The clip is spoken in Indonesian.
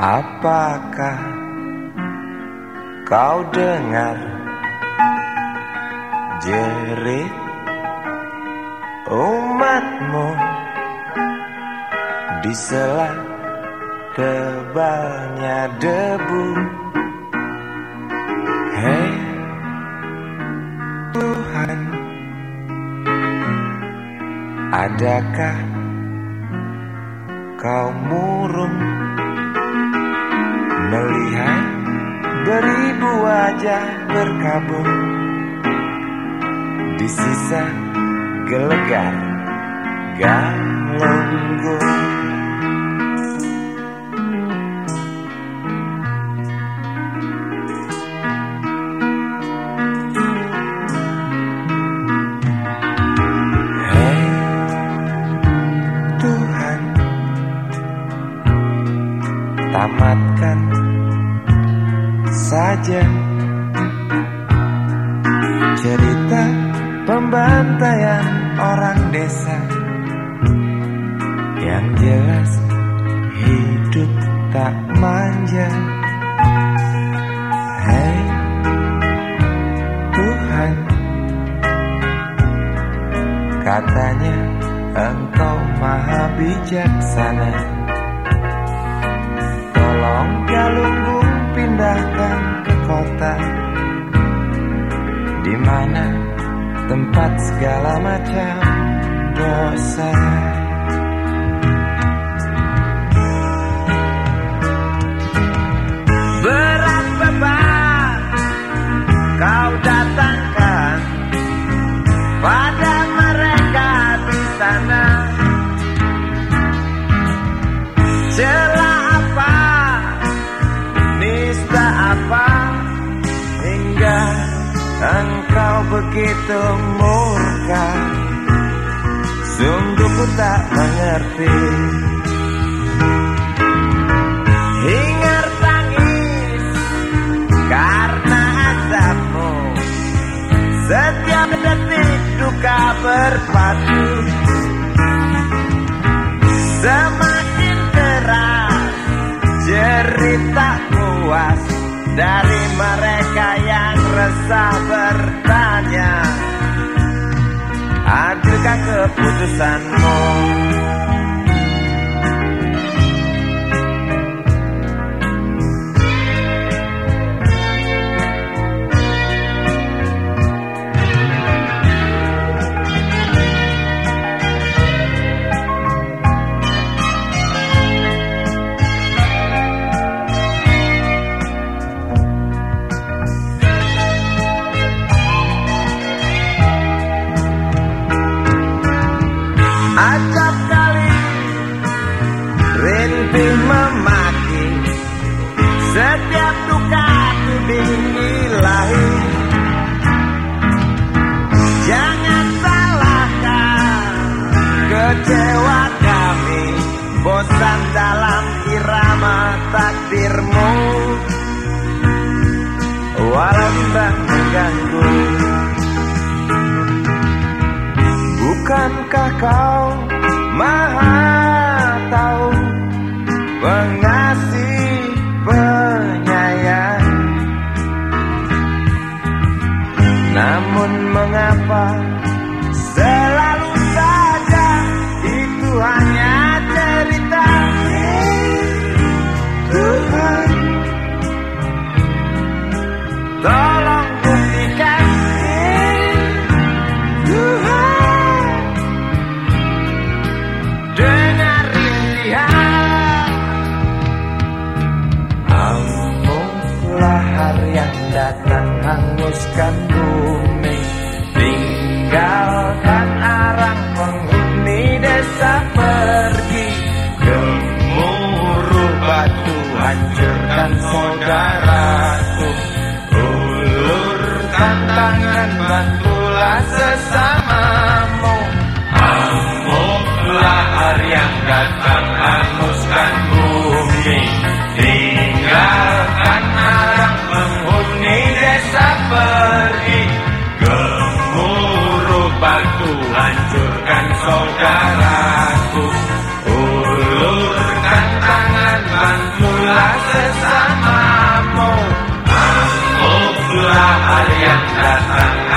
Apakah kau dengar jerit umatmu di sela tebalnya debu? Hei Tuhan Adakah kau murung wajah berkabung. Di sisa gelegar galunggung. Tamatkan saja pembantaian orang desa yang jelas hidup tak manja. Hei Tuhan, katanya Engkau maha bijaksana. Tolong Galunggung pindahkan ke kota di mana tempat segala macam dosa. Berat begitu murka Sungguh tak mengerti. Hingar tangis Karena azabmu. Setiap detik duka berpatu Semakin keras Cerita puas Dari mereka resah bertanya Adilkah keputusanmu Acap kali Rintih memaki. Setiap duka tuding ilahi Jangan salahkan Kecewa kami Bosan dalam irama takdirmu. Walau bimbang mengganggu Bukankah kau Namun mengapa selalu saja Itu hanya cerita? Tuhan Tolong buktikan Tuhan Dengar rintihan Amuklah hari yang datang hanguskan hancurkan saudaraku Ulurkan tangan bantulah Sesamamu Anggaplah yang datang